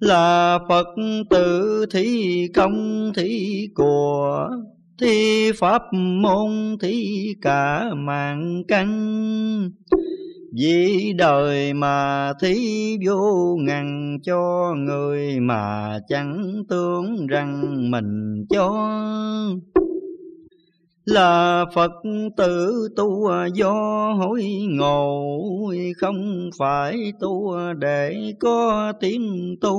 là Phật tự thí công, thí của thi pháp môn, thí cả mạng căn. Vì đời mà thí vô ngàn cho người mà chẳng tưởng rằng mình cho là Phật tử tu do hối ngộ, không phải tu để có tiếng tu.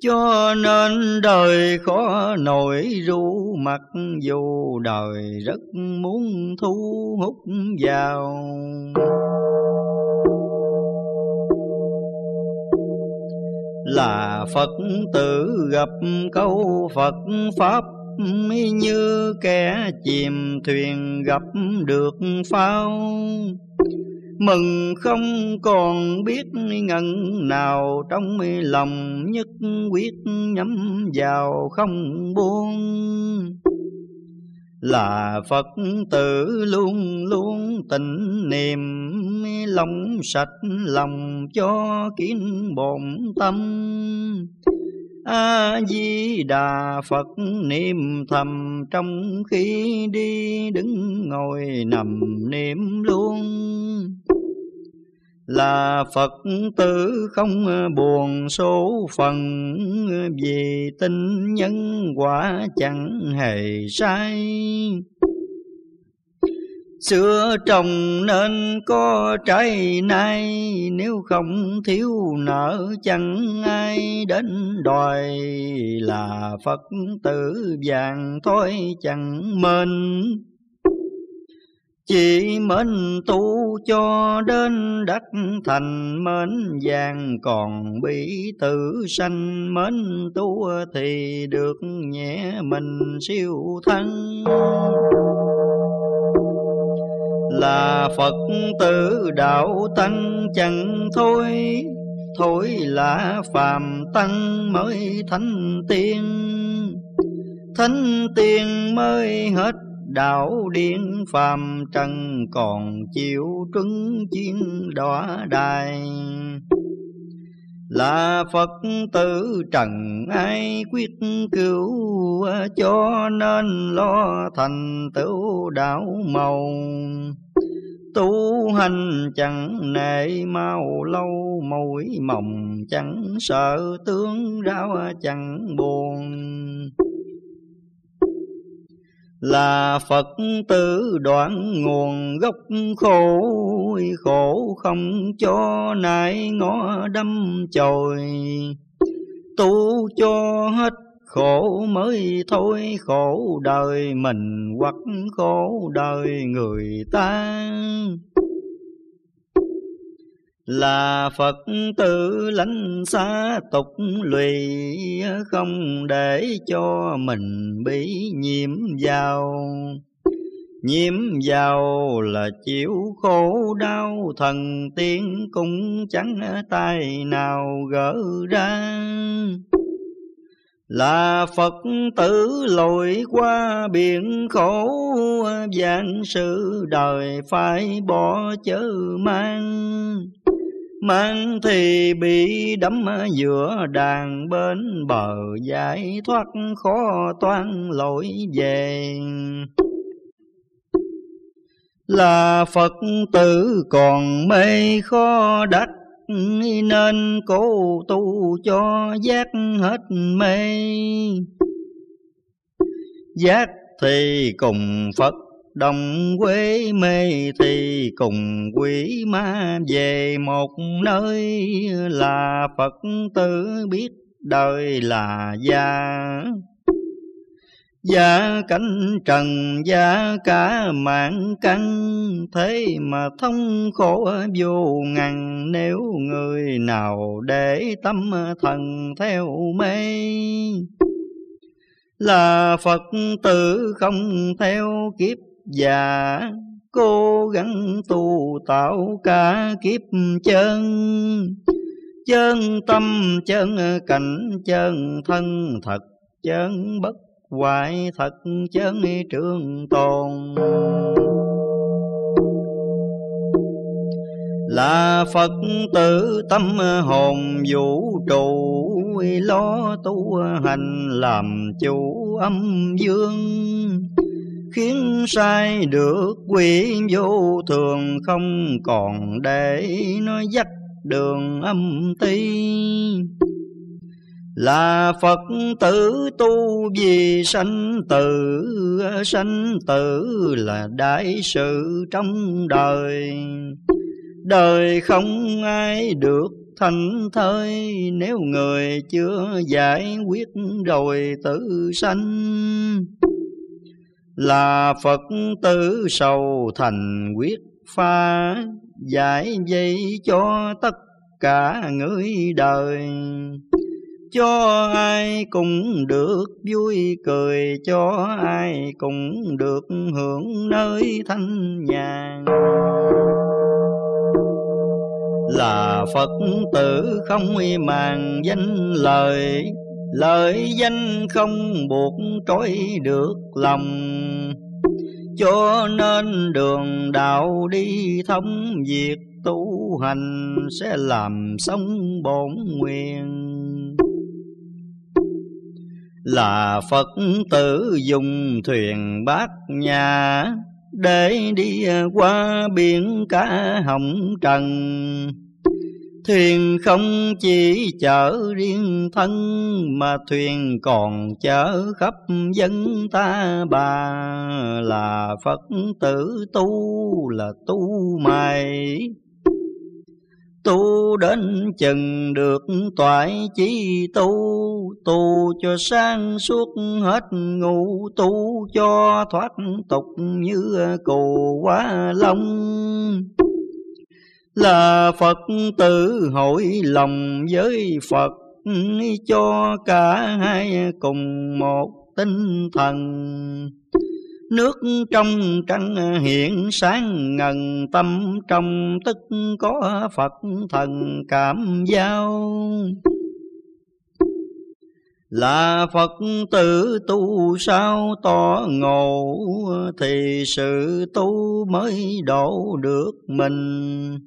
Cho nên đời khó nổi, ru mặc dù đời rất muốn thu hút vào. Là Phật tử gặp câu Phật Pháp như kẻ chìm thuyền gặp được phao. Mừng không còn biết ngần nào, trong lòng nhất quyết nhắm vào không buông. Là Phật tử luôn luôn tịnh niệm, lòng sạch lòng cho kiến bổn tâm a di đà phật niệm thầm trong khi đi đứng ngồi nằm niệm luôn. Là Phật tử không buồn số phận, vì tin nhân quả chẳng hề sai. Xưa trồng nên có trái nay, Nếu không thiếu nợ chẳng ai đến đòi. Là Phật tử vàng thôi chẳng mên chỉ mến tu cho đến đắc thành mến, vàng Còn bị tử sanh. Mến tu thì được nhẹ mình siêu thân là Phật tử đạo tăng chẳng thôi Thôi là phàm tăng mới thánh tiên. Thánh tiên mới hết đạo điên phàm trần Còn chịu trứng chiên đọa đài là Phật tử trần ai quyết cứu, cho nên lo thành tựu đạo màu. Tu hành chẳng nệ mau, lâu mỗi mộng chẳng sợ, tướng ráo chẳng buồn là Phật tử đoạn nguồn gốc khổ khổ không cho nại ngõ đâm chồi. Tu cho hết khổ mới thôi, khổ đời mình hoặc khổ đời người ta là Phật tử lánh xa tục lụy, không để cho mình bị nhiễm vào. Nhiễm vào là chịu khổ đau, thần tiên cũng chẳng tay nào gỡ ra là Phật tử lội qua biển khổ vạn sự đời phải bỏ chớ mang. Mang thì bị đắm giữa đàn bên bờ, giải thoát khó toan lỗi về. Là Phật tử còn mê khó đắc nên cố tu cho giác hết mê. Giác thì cùng Phật, đồng quê mê thì cùng quỷ ma về một nơi. Là Phật tử biết đời là gia. Giả cánh trần giả cả mạng căn, Thế mà thông khổ vô ngàn Nếu người nào để tâm thần theo mê, Là Phật tử không theo kiếp già. Cố gắng tu tạo cả kiếp chân Chân tâm, chân cảnh, chân thân thật, chân bất hoại thật chân trường tồn. Là Phật tử tâm hồn vũ trụ, lo tu hành làm chủ âm dương. Khiến sai được quy vô thường, không còn để nó dắt đường âm ti là Phật tử tu vì sanh tử sanh tử là đại sự trong đời. Đời không ai được thành thơi nếu người chưa giải quyết rồi tự sanh. Là Phật tử sầu thành quyết pha, giải dây cho tất cả người đời cho ai cũng được, vui cười cho ai cũng được hưởng nơi thanh nhàn. Là Phật tử không màng danh lời Lời danh không buộc trói được lòng. Cho nên đường đạo đi thông, Việc tu hành sẽ làm sống bổn nguyện là Phật tử dùng thuyền bát nhà Để đi qua biển cả hồng trần. Thuyền không chỉ chở riêng thân, Mà thuyền còn chở khắp dân ta bà. Là Phật tử tu, là tu mày. Tu đến chừng được toại chi tu Tu cho sang suốt hết ngủ, Tu cho thoát tục như cù quá long là Phật tử hội lòng với Phật, cho cả hai cùng một tinh thần. Nước trong trăng hiện sáng ngần, tâm trong tức có Phật thần cảm giao. Là Phật tử tu sao tỏ ngộ, thì sự tu mới độ được mình.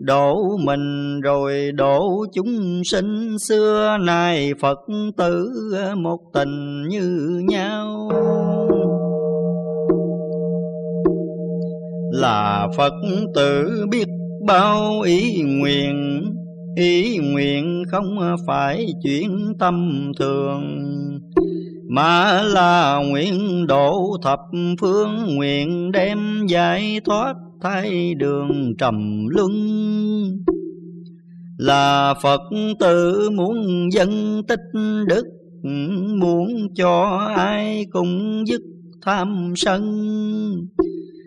Độ mình rồi độ chúng sinh, xưa nay Phật tử một tình như nhau. Là Phật tử biết bao ý nguyện Ý nguyện không phải chuyện tâm thường. Mà là nguyện độ thập phương Nguyện đem giải thoát thay đường trầm luân. Là Phật tử muốn dân tích đức, muốn cho ai cũng dứt tham sân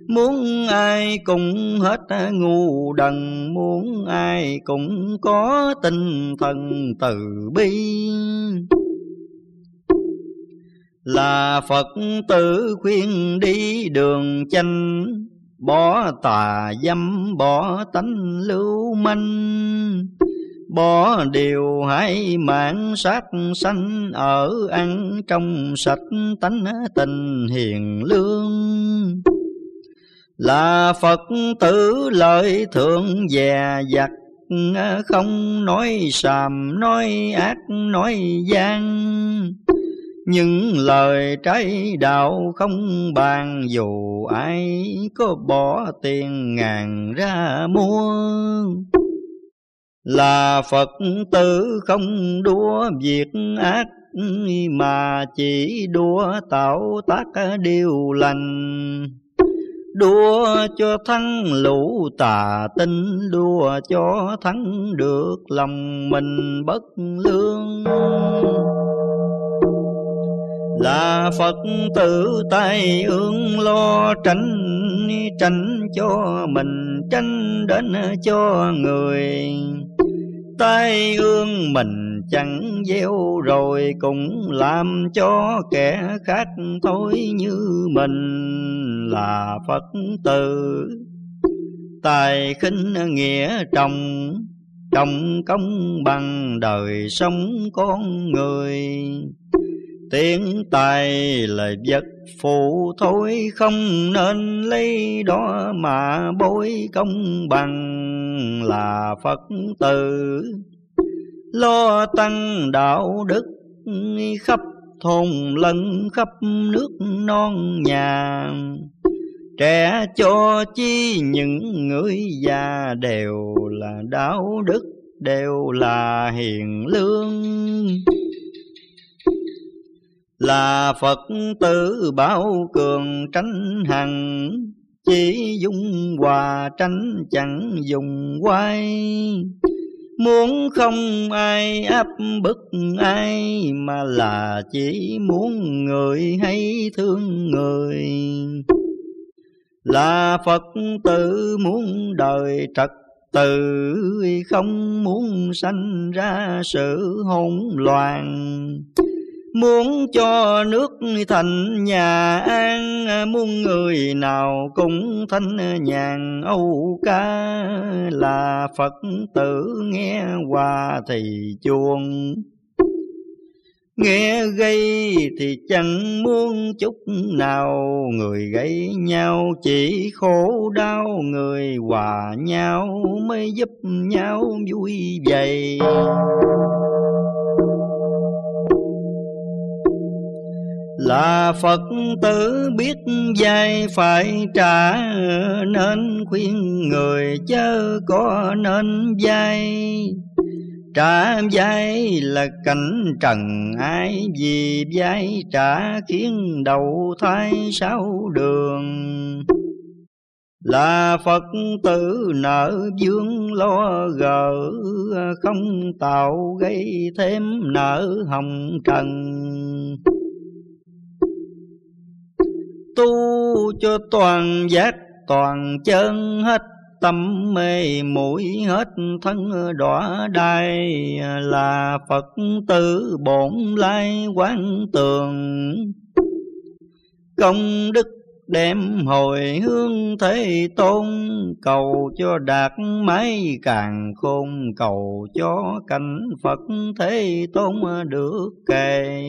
muốn ai cũng hết ngu đần, muốn ai cũng có tinh thần từ bi. Là Phật tử khuyên đi đường chanh, Bỏ tà dâm, bỏ tánh lưu manh Bỏ điều hãy mạng sát sanh Ở ăn trong sạch tánh tình hiền lương. Là Phật tử lợi thượng dè dặt, Không nói sàm, nói ác, nói gian. Những lời trái đạo không bàn, dù ai có bỏ tiền ngàn ra mua. Là Phật tử không đua việc ác, mà chỉ đua tạo tác điều lành đua cho thắng lũ tà tinh, đua cho thắng được lòng mình bất lương. Là Phật tử tay ương lo tránh tránh cho mình, tránh đến cho người. Tay ương mình chẳng gieo rồi cũng làm cho kẻ khác thôi như mình là Phật tử. Tài khinh nghĩa trọng trọng công bằng đời sống con người. Tiền tài là vật phụ thôi, Không nên lấy đó mà bối công bằng là Phật tử. Lo tăng đạo đức, khắp thôn lân, khắp nước non nhà. Trẻ cho chi những người già đều là đạo đức, Đều là hiền lương. Là Phật tử bảo cường tránh hằng, Chỉ dung hòa tránh chẳng dùng quay Muốn không ai áp bức ai, Mà là chỉ muốn người hay thương người. Là Phật tử muốn đời trật tự, Không muốn sanh ra sự hỗn loạn. Muốn cho nước thành nhà an, Muốn người nào cũng thanh nhàn. Âu ca Là Phật tử nghe hòa thì chuông. Nghe gây thì chẳng muốn chút nào. Người gây nhau chỉ khổ đau. Người hòa nhau mới giúp nhau vui vậy là Phật tử biết dây phải trả Nên khuyên người chớ có nên dây Trả dây là cảnh trần, ai Vì dây trả khiến đầu thai sáu đường. Là Phật tử nợ dương lo gỡ, Không tạo gây thêm nợ hồng trần tu cho toàn giác, toàn chân hết tâm mê, mũi hết thân đọa đai, là Phật tử bổn lai quán tường. Công đức đem hồi hương thế tôn, cầu cho đạt mấy càng khôn, cầu cho cảnh Phật thế tôn được kề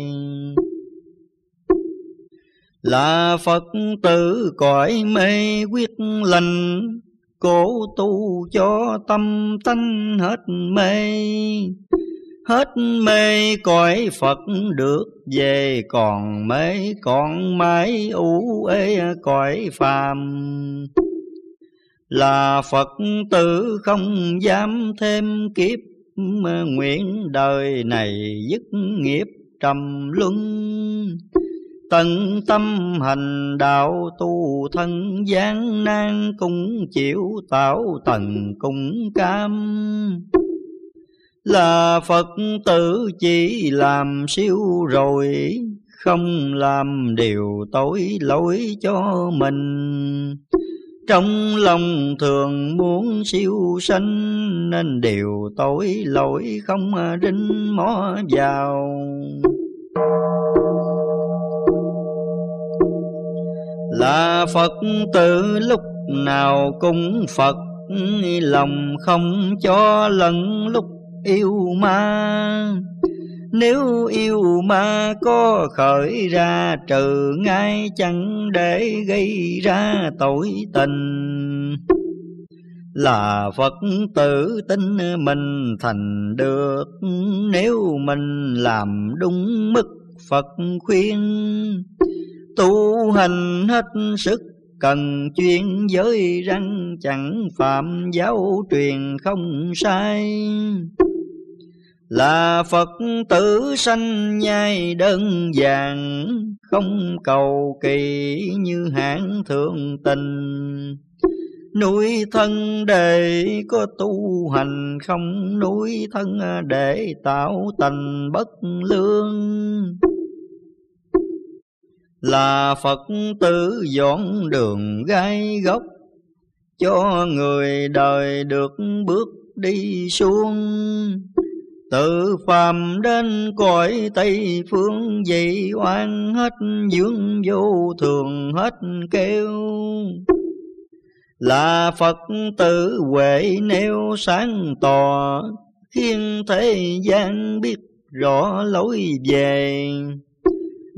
là Phật tử cõi mê quyết lành, Cố tu cho tâm tánh hết mê. Hết mê cõi Phật được về, Còn mê còn mãi ủ ê cõi phàm. Là Phật tử không dám thêm kiếp, Nguyện đời này dứt nghiệp trầm luân. Tận tâm hành đạo tu thân, gian nan cũng chịu tạo tần cũng cam. Là Phật tử chỉ làm siêu rồi, Không làm điều tối lỗi cho mình. Trong lòng thường muốn siêu sanh, Nên điều tối lỗi không rinh mó vào. Là Phật tử lúc nào cũng Phật, lòng không cho lần lúc yêu ma. Nếu yêu ma có khởi ra trừ ngay chẳng để gây ra tội tình. Là Phật tử tin mình thành được, nếu mình làm đúng mức Phật khuyên tu hành hết sức, cần chuyên giới răng chẳng phạm giáo truyền không sai. Là Phật tử sanh nhai đơn giản, không cầu kỳ như hạng thượng tình. Nuôi thân để có tu hành, không nuôi thân để tạo thành bất lương là Phật tử dọn đường gai gốc cho người đời được bước đi xuống. Tự phàm đến cõi tây phương vậy oan hết dưỡng vô thường hết kêu. Là Phật tử huệ nêu sáng tỏ khiến thế gian biết rõ lối về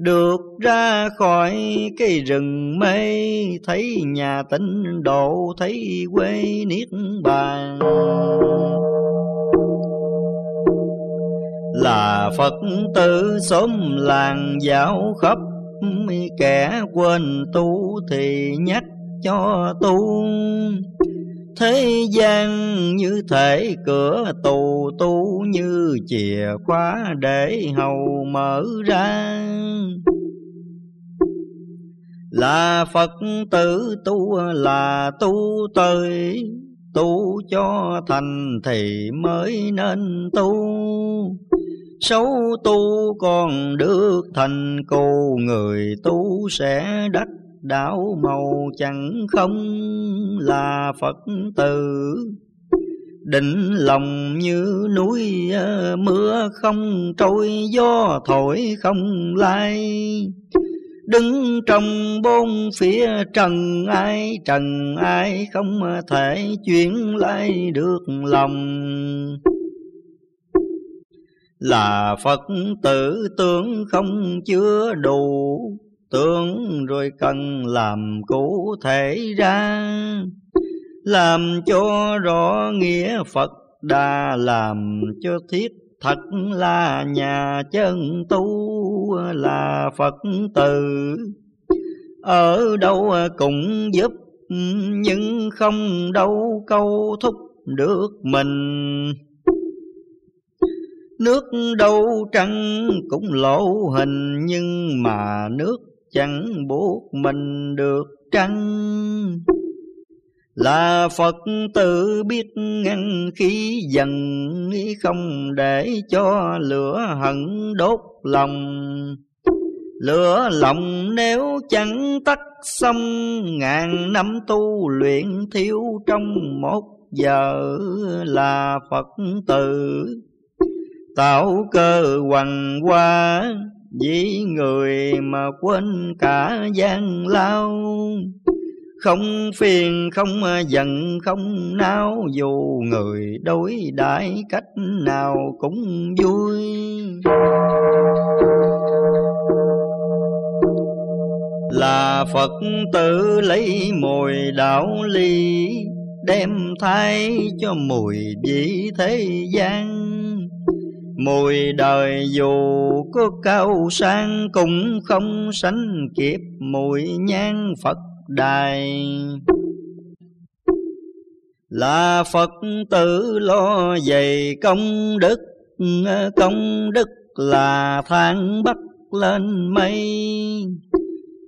được ra khỏi cái rừng mê thấy nhà tịnh độ, thấy quê niết bàn. Là phật tử xóm làng dạo khắp, kẻ quên tu thì nhắc cho tu. Thế gian như thể cửa tù tu như chìa khóa để hầu mở ra. Là Phật tử tu là tu tới, Tu cho thành thì mới nên tu. Xấu tu còn được thành cù, Người tu sẽ đắc đảo màu chẳng không là Phật tử. Định lòng như núi ờ, mưa không trôi, gió thổi không lai. Đứng trong bốn phía trần ai trần ai không thể chuyển lại được lòng. Là Phật tử tướng không chưa đủ tưởng rồi cần làm cụ thể ra. Làm cho rõ nghĩa phật đa làm cho thiết thật là nhà chân tu là phật tử. Ở đâu cũng giúp, nhưng không đâu câu thúc được mình. Nước đâu trăng cũng lộ hình, Nhưng mà nước chẳng buộc mình được trăng. Là Phật tử biết ngăn khí dần Không để cho lửa hận đốt lòng. Lửa lòng nếu chẳng tắt xong, Ngàn năm tu luyện thiếu trong một giờ Là Phật tử tạo cơ hoàng hoa vì người mà quên cả gian lao Không phiền, không giận, không nao Dù người đối đãi cách nào cũng vui. Là Phật tử lấy mùi đạo ly Đem thay cho mùi vị thế gian. Mùi đời dù có cao sang Cũng không sánh kịp mùi nhang Phật đài. Là Phật tử lo dày công đức Công đức là thang bắt lên mây.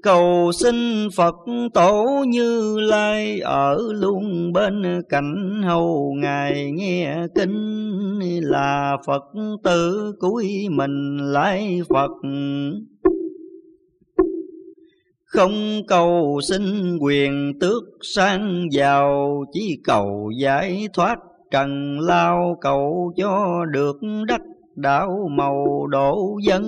Cầu xin Phật tổ như lai Ở luôn bên cạnh hầu Ngài nghe kinh Là Phật tử cuối mình lại Phật. Không cầu xin quyền tước sang giàu Chỉ cầu giải thoát trần lao Cầu cho được đắc đạo màu độ dân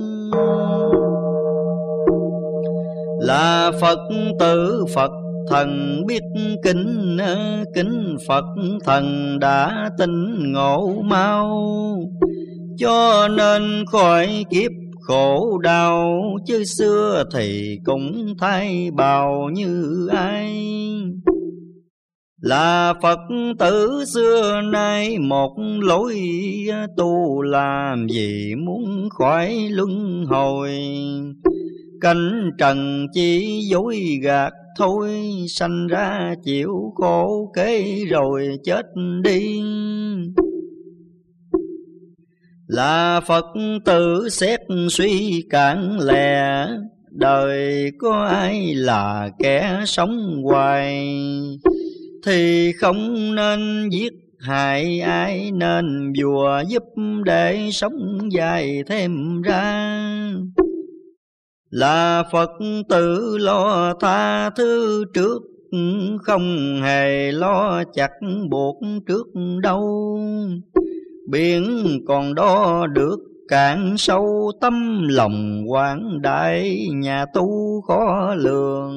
là Phật tử Phật thần biết kính kính Phật thần đã tinh ngộ mau. Cho nên khỏi kiếp khổ đau, chứ xưa thì cũng thay bào như ai. Là Phật tử xưa nay một lối tu làm gì muốn khỏi luân hồi. Cánh trần chỉ dối gạt, thôi Sanh ra chịu khổ kế rồi chết đi. Là Phật tử xét suy cạn lè, Đời có ai là kẻ sống hoài? Thì không nên giết hại ai, Nên vừa giúp để sống dài thêm ra là Phật tử lo tha thứ trước, không hề lo chặt buộc trước đâu. Biển còn đo được cạn sâu tâm lòng quảng đại, nhà tu khó lường.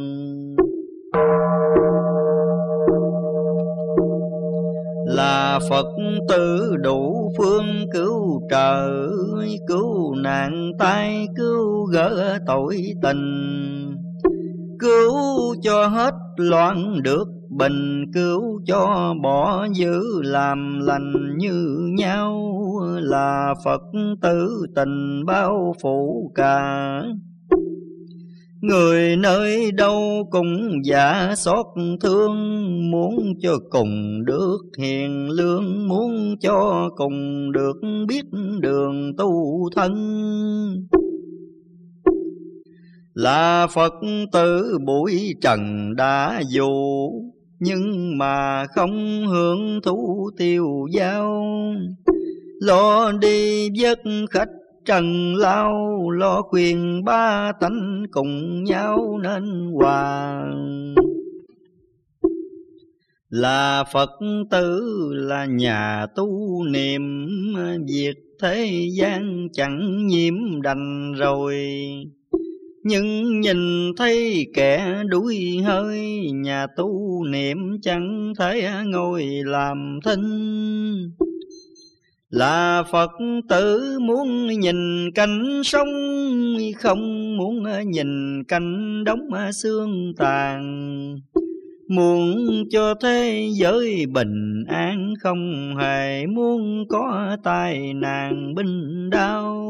Là Phật tử đủ phương cứu trợ, cứu nạn tai, cứu gỡ tội tình. Cứu cho hết loạn được bình, cứu cho bỏ dữ làm lành như nhau. Là Phật tử tình bao phủ cả. Người nơi đâu cũng giả xót thương, Muốn cho cùng được hiền lương, Muốn cho cùng được biết đường tu thân. Là Phật tử bụi trần đã dù, Nhưng mà không hưởng thú tiêu giao. Lo đi vất khách trần lao lo quyền ba tánh cùng nhau nên hòa là Phật tử, là nhà tu niệm, Việc thế gian chẳng nhiễm đành rồi. Nhưng nhìn thấy kẻ đuối hơi, Nhà tu niệm chẳng thể ngồi làm thinh là Phật tử muốn nhìn cảnh sống, Không muốn nhìn cảnh đóng xương tàn. Muốn cho thế giới bình an, Không hề muốn có tai nạn binh đau.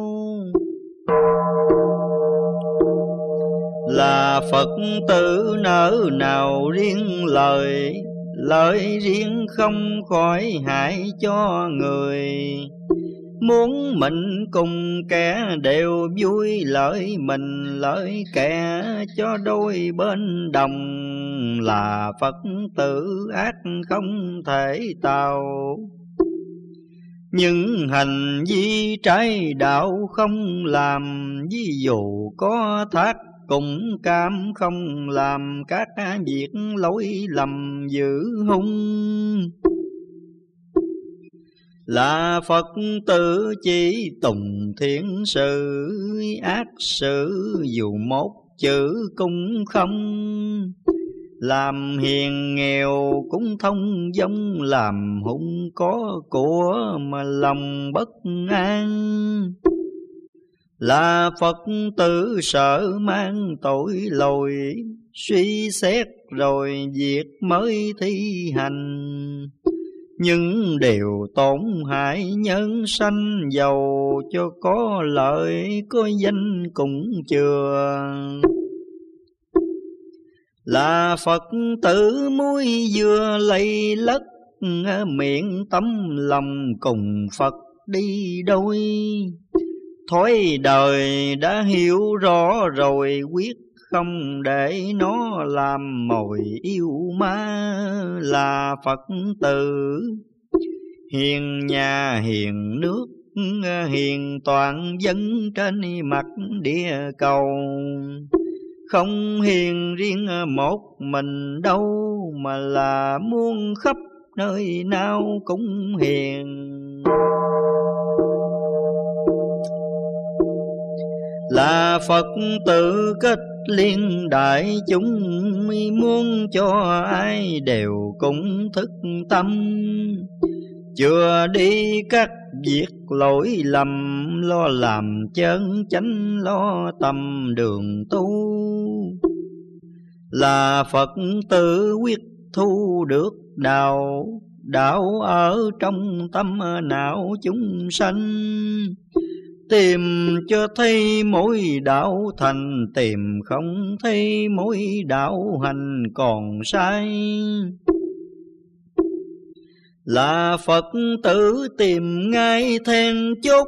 Là Phật tử nở nào riêng lời Lợi riêng không khỏi hại cho người. Muốn mình cùng kẻ đều vui, Lợi mình, lợi kẻ cho đôi bên đồng Là Phật tử ác không thể tạo những hành vi trái đạo không làm, Ví dụ có thác cũng cam không làm các việc lỗi lầm dữ hung. Là Phật tử chỉ tùng thiện sự, ác sự dù một chữ cũng không. Làm hiền nghèo cũng thông dông, làm hung có của mà lòng bất an là Phật tử sợ mang tội lỗi, Suy xét rồi việc mới thi hành. Nhưng đều tổn hại nhân sanh giàu Cho có lợi, có danh cũng chưa Là Phật tử muối vừa lây lất, Miệng tấm lòng cùng Phật đi đôi. Thói đời đã hiểu rõ rồi, quyết không để nó làm mồi yêu ma là Phật tử. Hiền nhà, hiền nước, hiền toàn dân trên mặt địa cầu. Không hiền riêng một mình đâu, mà là muôn khắp nơi nào cũng hiền. Là Phật tự kết liên đại chúng, muốn cho ai đều cũng thức tâm. Chưa đi các việc lỗi lầm, lo làm chân chánh, lo tâm đường tu. Là Phật tự quyết thu được đạo đạo ở trong tâm não chúng sanh. Tìm cho thấy mỗi đạo thành, Tìm không thấy mỗi đạo hành còn sai. Là Phật tử tìm ngay then chốt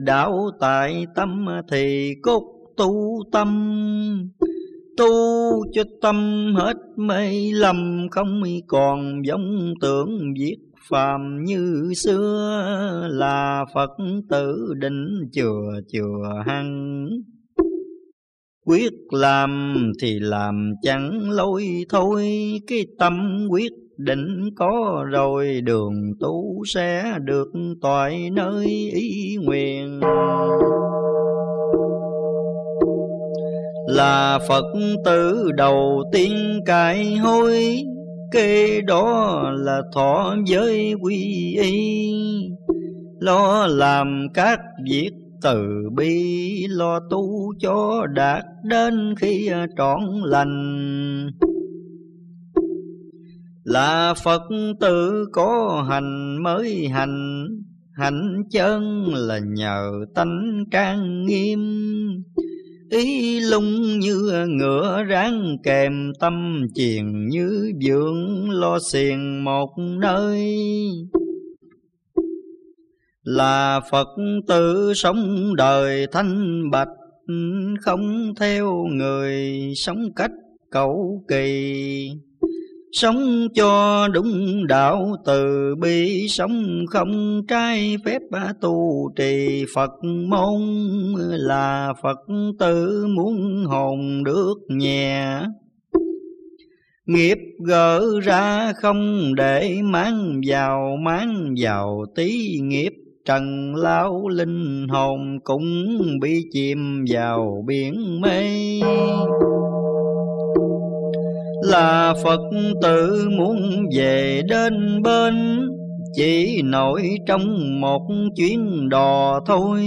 Đạo tại tâm thì cốt tu tâm. Tu cho tâm hết mê lầm Không còn giống tưởng viết phàm như xưa là Phật tử định chừa chừa hăng. Quyết làm thì làm chẳng lối thôi, cái tâm quyết định có rồi đường tu sẽ được toại nơi ý nguyện. Là Phật tử đầu tiên cải hối kê đó là thọ giới quy y. Lo làm các việc từ bi, lo tu cho đạt đến khi trọn lành. Là phật tử có hành mới hành, hạnh chân là nhờ tánh trang nghiêm ý lung như ngựa ráng kèm tâm chiền như dưỡng lo xiền một nơi. Là phật tử sống đời thanh bạch, không theo người sống cách cầu kỳ. Sống cho đúng đạo từ bi, Sống không trái phép tu trì. Phật môn Là Phật tử muốn hồn được nhẹ. Nghiệp gỡ ra không để mang vào Mang vào tí nghiệp. Trần lao linh hồn cũng bị chìm vào biển mê là Phật tử muốn về đến bên, Chỉ nổi trong một chuyến đò thôi.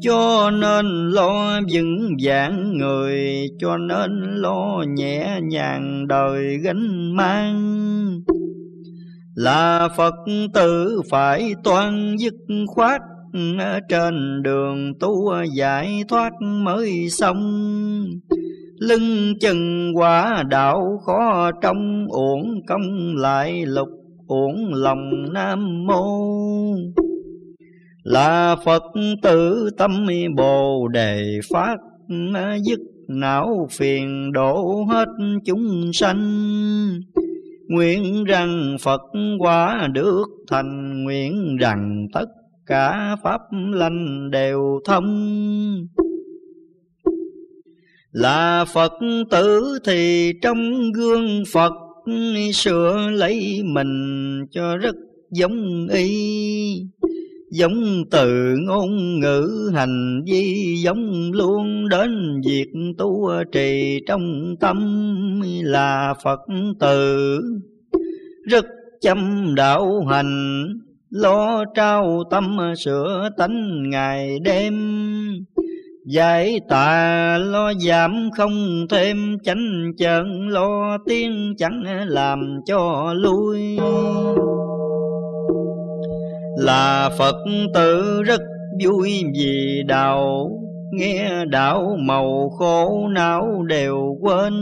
Cho nên lo vững vàng người, Cho nên lo nhẹ nhàng đời gánh mang. Là Phật tử phải toan dứt khoát, Trên đường tu giải thoát mới xong. Lưng chân quả đạo khó trong uổng công lại lục, uổng lòng Nam Mô. Là Phật tử tâm Bồ Đề Phát, Dứt não phiền đổ hết chúng sanh. Nguyện rằng Phật quả được thành, Nguyện rằng tất cả pháp lành đều thông là Phật tử thì trong gương Phật sửa lấy mình cho rất giống y, Giống từ ngôn ngữ hành vi, giống luôn đến việc tu trì trong tâm là Phật tử. Rất chăm đạo hành, lo trao tâm sửa tánh ngày đêm Giải tà lo giảm không thêm, chánh chợn lo tiếng chẳng làm cho lui. Là Phật tử rất vui vì đạo, Nghe đạo màu khổ não đều quên.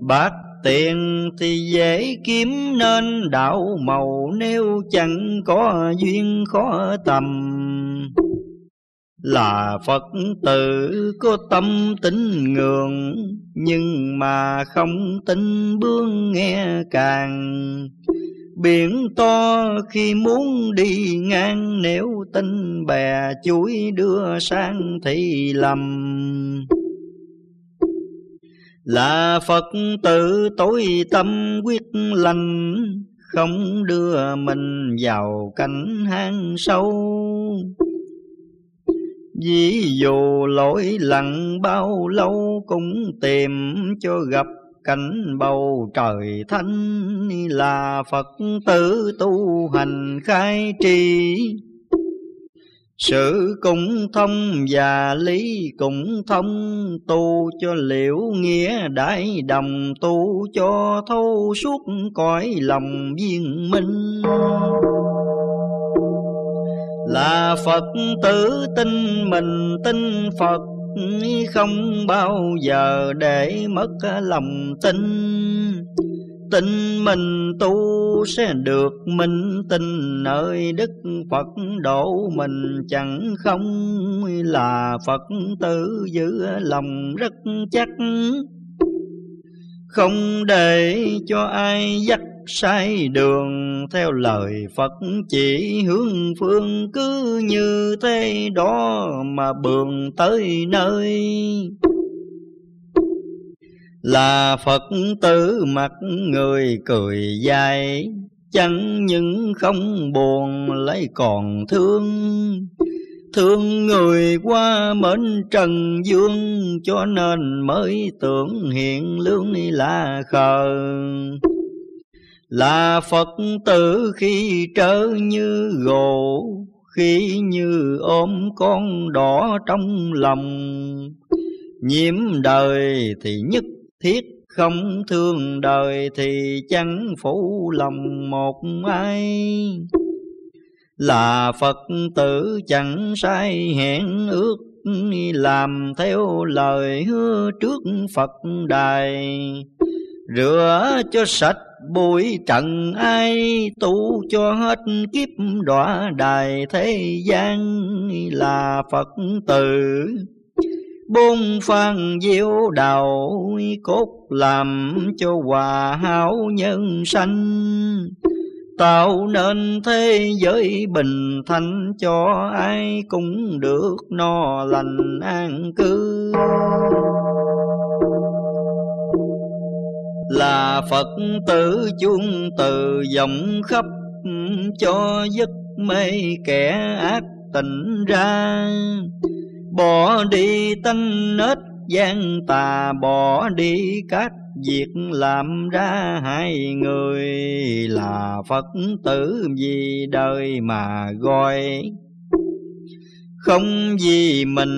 Bác tiền thì dễ kiếm nên, đạo màu Nếu chẳng có duyên khó tầm là Phật tử có tâm tính ngường Nhưng mà không tin bướng nghe càng. Biển to khi muốn đi ngang, Nếu tin bè chuối đưa sang thì lầm. Là Phật tử tối tâm quyết lành, Không đưa mình vào cảnh hang sâu. Ví dụ lỗi lặng bao lâu cũng tìm cho gặp cảnh bầu trời thanh là Phật tử tu hành khai trì. Sự cũng thông và lý cũng thông, Tu cho liễu nghĩa đại đồng, Tu cho thâu suốt cõi lòng viên minh là Phật tử tin mình, tin Phật không bao giờ để mất lòng tin. Tin mình tu sẽ được minh, tin nơi đức Phật độ mình chẳng không là Phật tử giữ lòng rất chắc không để cho ai dắt sai đường. Theo lời Phật chỉ hướng phương cứ như thế đó mà bường tới nơi. Là Phật tử mặt người cười dài chẳng những không buồn, lấy còn thương. Thương người qua mến trần dương, Cho nên mới tưởng hiện lương là khờ. Là Phật tử khi trở như gỗ Khi như ôm con đỏ trong lòng. Nhiễm đời thì nhất thiết không thương, đời thì chẳng phụ lòng một ai là Phật tử chẳng sai hẹn ước làm theo lời hứa trước Phật đài. Rửa cho sạch bụi trần ai, tu cho hết kiếp đọa đài thế gian là Phật tử. Bốn phan diệu đạo cốt làm cho hòa hảo nhân sanh tạo nên thế giới bình thanh cho ai cũng được no lành an cư. Là phật tử chung từ dòng khắp, cho giấc mê kẻ ác tỉnh ra. Bỏ đi tanh nết gian tà, bỏ đi các việc làm ra hai người là Phật tử vì đời mà gọi. Không vì mình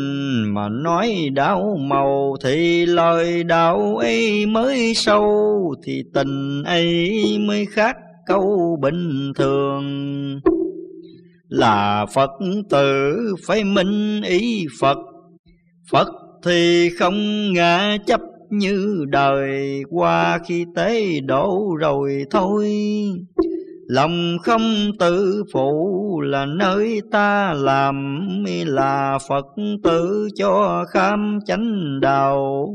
mà nói đau màu Thì lời đạo ấy mới sâu, Thì tình ấy mới khác câu bình thường. Là Phật tử phải minh ý Phật Phật thì không ngã chấp như đời qua khi tế đổ rồi thôi. Lòng không tự phụ là nơi ta làm, là phật tử cho khám chánh đạo.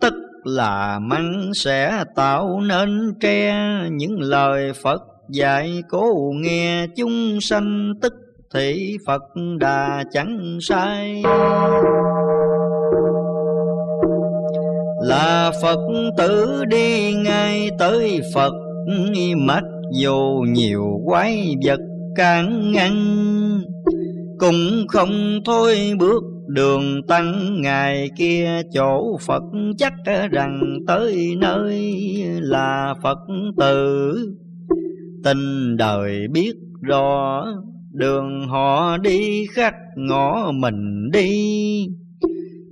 Tức là măng sẽ tạo nên tre, những lời phật dạy cố nghe chúng sanh, tức thị phật đà chẳng sai là Phật tử đi ngay tới Phật Mặc dù nhiều quái vật can ngăn. Cũng không thôi bước đường tăng ngày kia, chỗ Phật chắc rằng tới nơi là Phật tử. Tình đời biết rõ, đường họ đi khác ngõ mình đi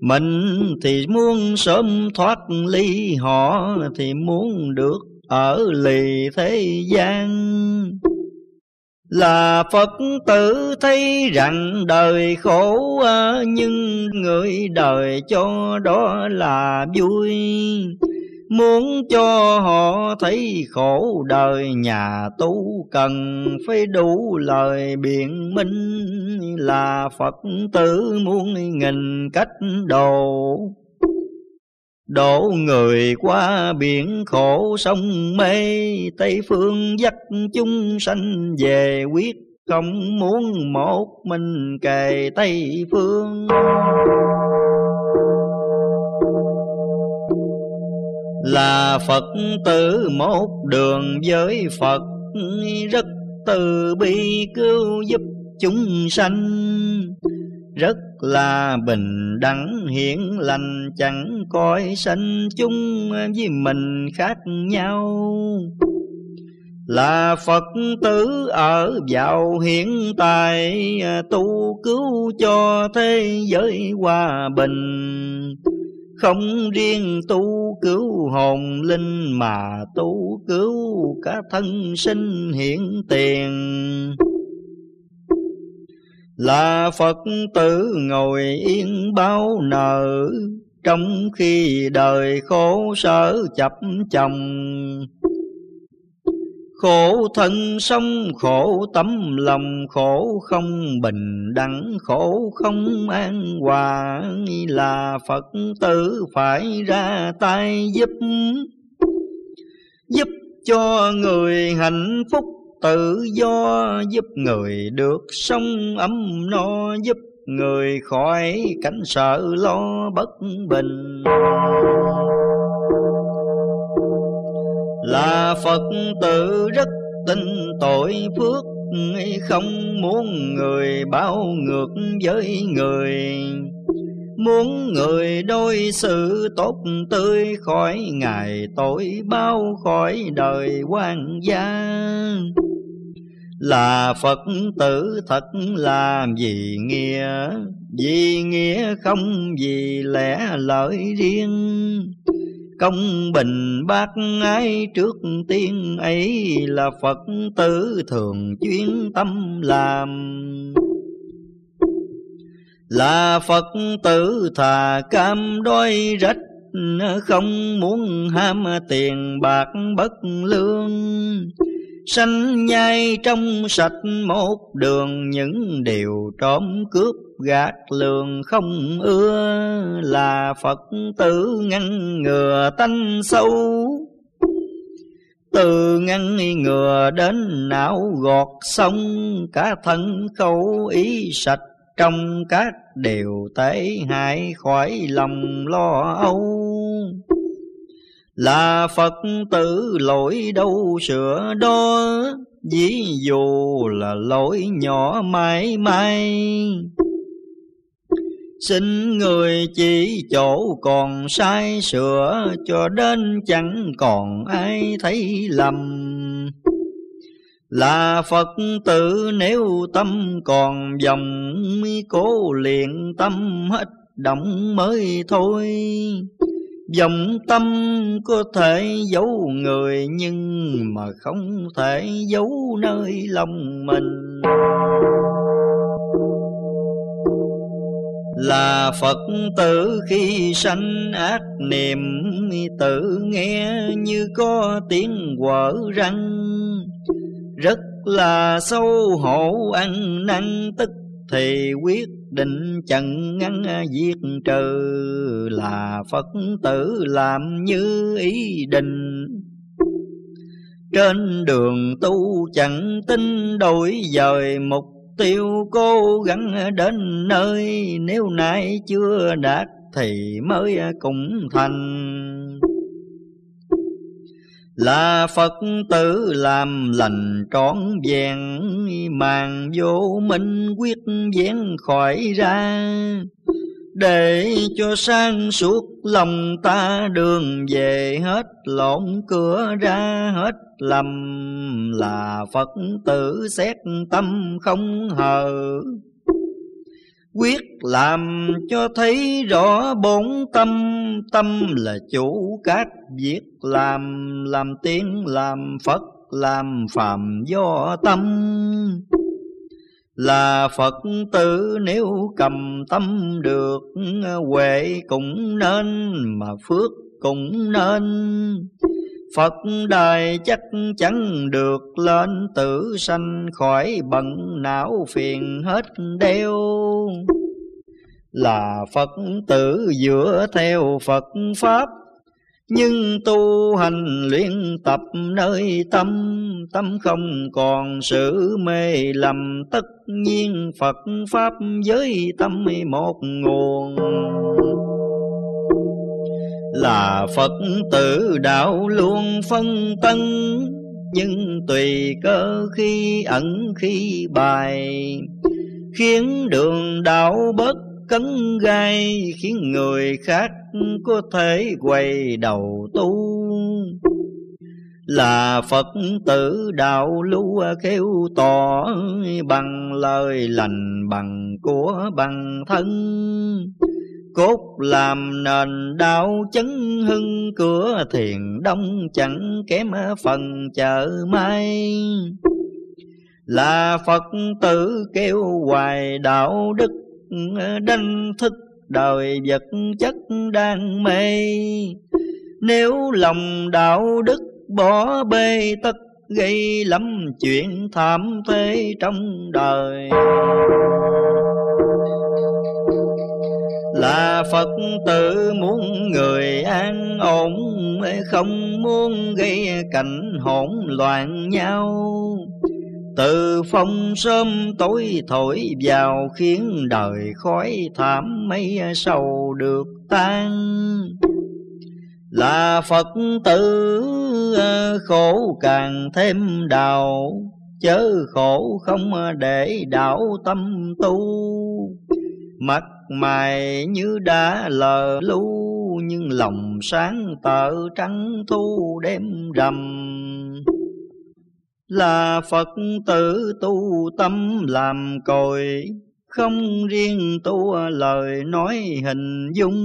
mình thì muốn sớm thoát ly họ, Thì muốn được ở lì thế gian. Là Phật tử thấy rằng đời khổ, Nhưng người đời cho đó là vui. Muốn cho họ thấy khổ đời nhà tu cần phải đủ lời biện minh là Phật tử muôn nghìn cách đồ Đổ người qua biển khổ sông mê, Tây phương dắt chúng sanh về quyết không muốn một mình kề Tây phương. Là Phật tử một đường với Phật, rất từ bi cứu giúp chúng sanh. Rất là bình đẳng, hiển lành, chẳng coi sanh chung với mình khác nhau. Là Phật tử ở vào hiện tại, tu cứu cho thế giới hòa bình không riêng tu cứu hồn linh mà tu cứu cả thân sinh hiện tiền. Là Phật tử ngồi yên bao nợ, Trong khi đời khổ sở chập chồng. Khổ thân sống khổ, tấm lòng khổ không bình đẳng, khổ không an hòa là Phật tử phải ra tay giúp giúp cho người hạnh phúc. Tự do giúp người được sống ấm no, giúp người khỏi cảnh sợ lo bất bình là Phật tử rất tin tội phước, không muốn người bao ngược với người. Muốn người đôi sự tốt tươi khỏi ngày tội bao khỏi đời quan gia. Là Phật tử thật làm gì nghĩa? Vì nghĩa không vì lẽ lợi riêng. Công bình bác ái trước tiên ấy Là Phật tử thường chuyên tâm làm. Là Phật tử thà cam đôi rách, Không muốn ham tiền bạc bất lương. Sanh nhai trong sạch một đường, Những điều trộm cướp gạt lường không ưa Là Phật tử ngăn ngừa tanh sâu. Từ ngăn ngừa đến não gọt xong, cả thân khẩu ý sạch trong các điều tế hại khỏi lòng lo âu là Phật tử lỗi đâu sửa đó, Ví dụ là lỗi nhỏ mãi mãi. Xin người chỉ chỗ còn sai sửa, Cho đến chẳng còn ai thấy lầm. Là Phật tử nếu tâm còn dòng Cố luyện tâm hết động mới thôi. Dòng tâm có thể giấu người, Nhưng mà không thể giấu nơi lòng mình. Là Phật tử khi sanh ác niệm, Tự nghe như có tiếng quở răng. Rất là sâu hổ ăn năn, tức thì quyết định chặn ngăn diệt trừ, là Phật tử làm như ý định. Trên đường tu chẳng tin đổi dời, mục tiêu cố gắng đến nơi, nếu nay chưa đạt thì mới cũng thành là Phật tử làm lành trọn vẹn, màng vô minh quyết vén khỏi ra. Để cho sang suốt lòng ta đường về Hết lộn cửa ra, hết lầm Là Phật tử xét tâm không hờ. Quyết làm cho thấy rõ bổn tâm Tâm là chủ các việc làm Làm tiếng, làm Phật, làm phàm do tâm. Là Phật tử nếu cầm tâm được, Huệ cũng nên mà phước cũng nên. Phật đài chắc chắn được lên tử sanh khỏi bận não phiền hết đeo. Là Phật tử dựa theo Phật Pháp, nhưng tu hành luyện tập nơi tâm Tâm không còn sự mê lầm. Tất nhiên Phật Pháp với tâm một nguồn là Phật tử đạo luôn phân tân, Nhưng tùy cơ khi ẩn khi bài Khiến đường đạo bất cấn gai, Khiến người khác có thể quay đầu tu. Là Phật tử đạo lưu kêu tỏ, bằng lời lành bằng của bằng thân. Cốt làm nền đạo chấn hưng, cửa thiền đông chẳng kém phần chợ mai. Là Phật tử kêu hoài đạo đức đanh thức đời vật chất đang mê. Nếu lòng đạo đức bỏ bê, tất gây lắm chuyện thảm thế trong đời. Phật tử muốn người an ổn, Không muốn gây cảnh hỗn loạn nhau. Từ phong sớm tối thổi vào Khiến đời khói thảm mấy sầu được tan. Là Phật tử ờ, khổ càng thêm đào chớ khổ không để đảo tâm tu. Mặc mày như đã lờ lu nhưng lòng sáng tợ trắng thu đêm rằm là Phật tử tu tâm làm cội không riêng tu lời nói hình dung.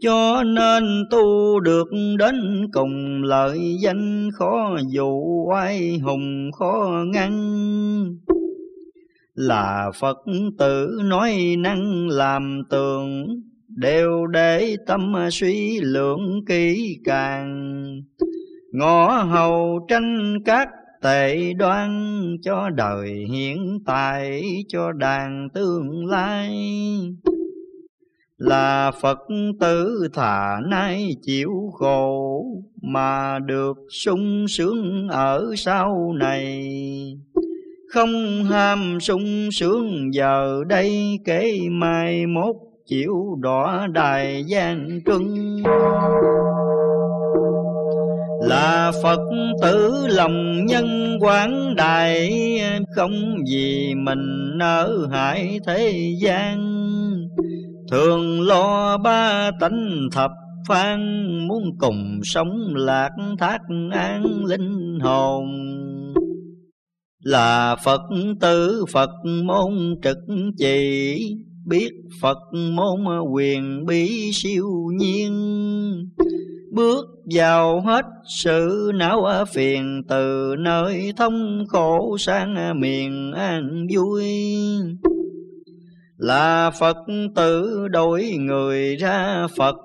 Cho nên tu được đến cùng lợi danh khó dụ oai hùng khó ngăn là Phật tử nói năng làm tường, đều để tâm suy lượng kỹ càng. Ngõ hầu tranh các tệ đoan, cho đời hiện tại, cho đàn tương lai. Là Phật tử thà nay chịu khổ, mà được sung sướng ở sau này không ham sung sướng, giờ đây kể mai mốt chịu đỏ đài gian trưng là Phật tử lòng nhân quán đại không vì mình nỡ hại thế gian. Thường lo ba tánh thập phan, muốn cùng sống lạc thác an linh hồn là Phật tử Phật môn trực chỉ. Biết Phật môn quyền bí siêu nhiên. Bước vào hết sự não phiền từ nơi thông khổ sang miền an vui. Là Phật tử đổi người ra Phật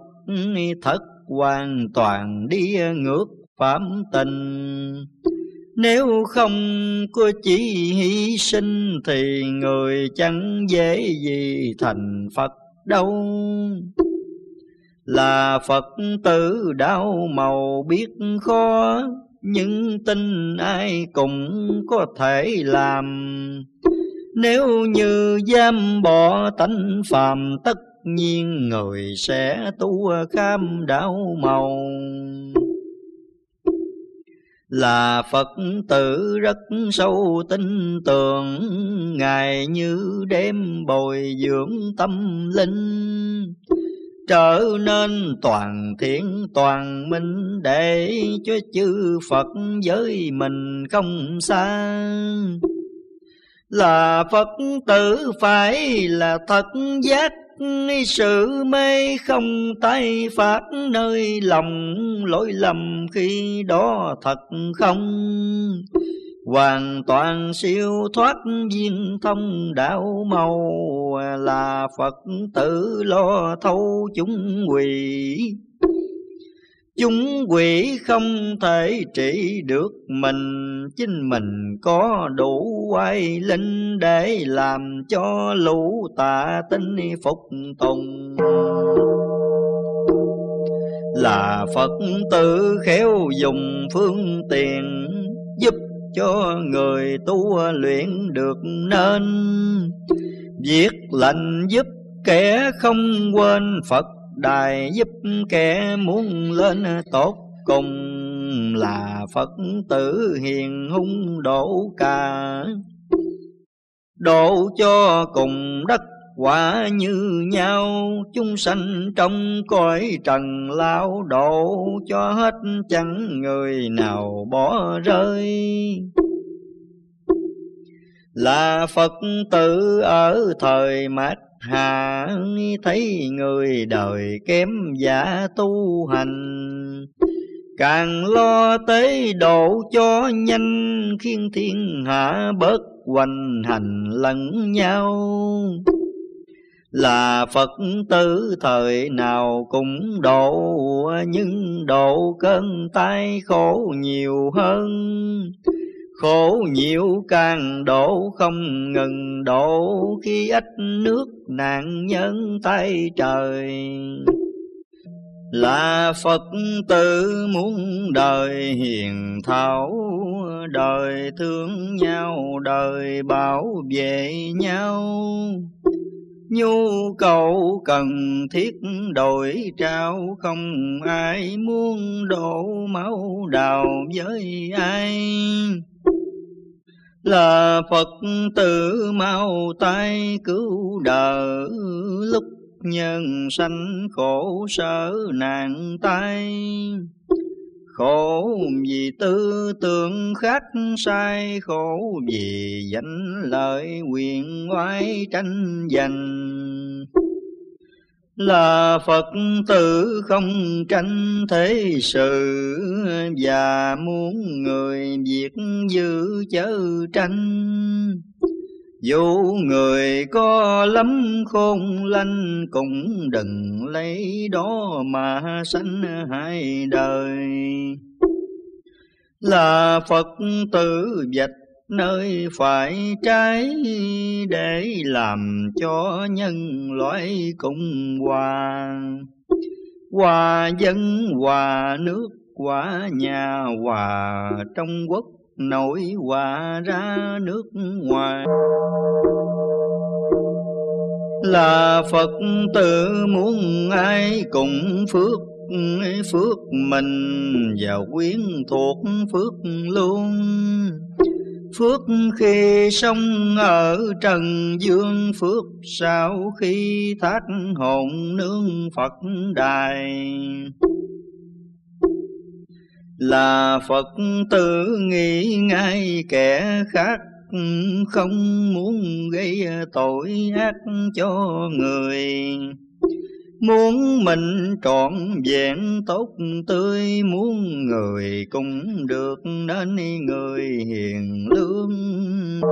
thật hoàn toàn đi ngược phạm tình nếu không có chỉ hy sinh thì người chẳng dễ gì thành Phật đâu. Là Phật tử đau màu biết khó nhưng tin ai cũng có thể làm. Nếu như giam bỏ tánh phàm, tất nhiên người sẽ tu kham đau màu là Phật tử rất sâu tin tưởng, Ngài như đêm bồi dưỡng tâm linh. Trở nên toàn thiện, toàn minh Để cho chư Phật với mình không xa. Là Phật tử phải là thật giác sự mê không tay phát, nơi lòng lỗi lầm khi đó thật không? Hoàn toàn siêu thoát viên thông đạo màu là phật tử lo thấu chúng quỷ. Chúng quỷ không thể trị được mình, Chính mình có đủ quay linh để làm cho lũ tà tinh phục tùng. Là Phật tử khéo dùng phương tiện, Giúp cho người tu luyện được nên, Việc lành giúp kẻ không quên Phật đài giúp kẻ muốn lên tốt cùng là Phật tử hiền hung độ cả. Độ cho cùng đất quả như nhau, chúng sanh trong cõi trần lao độ cho hết chẳng người nào bỏ rơi. Là Phật tử ở thời mát hạ thấy người đời kém giả tu hành, càng lo tế độ cho nhanh khiến thiên hạ bớt hoành hành lẫn nhau. Là Phật tử thời nào cũng độ, nhưng độ cơn tai khổ nhiều hơn. Khổ nhiều càng đổ không ngừng đổ Khi ít nước nạn nhân tay trời. Là Phật tử muốn đời hiền thảo Đời thương nhau, đời bảo vệ nhau. Nhu cầu cần thiết đổi trao, Không ai muốn đổ máu đào với ai. Là Phật tử mau tay cứu đời lúc nhân sanh khổ sở nạn tay khổ vì tư tưởng khác sai, khổ vì danh lợi quyền oai tranh giành. Là Phật tử không tranh thế sự, và muốn người việc dư chớ tranh dù người có lắm khôn lanh cũng đừng lấy đó mà sanh hai đời. Là Phật tử vạch nơi phải trái để làm cho nhân loại cùng hòa. Hòa dân, hòa nước, hòa nhà, hòa trong quốc nổi hòa ra nước ngoài. Là Phật tử muốn ai cùng phước phước mình và quyến thuộc phước luôn. Phước khi sống ở trần dương, Phước sau khi thác hồn nương Phật đài. Là Phật tử nghĩ ngay kẻ khác Không muốn gây tội ác cho người Muốn mình trọn vẹn tốt tươi, Muốn người cũng được nên người hiền lương.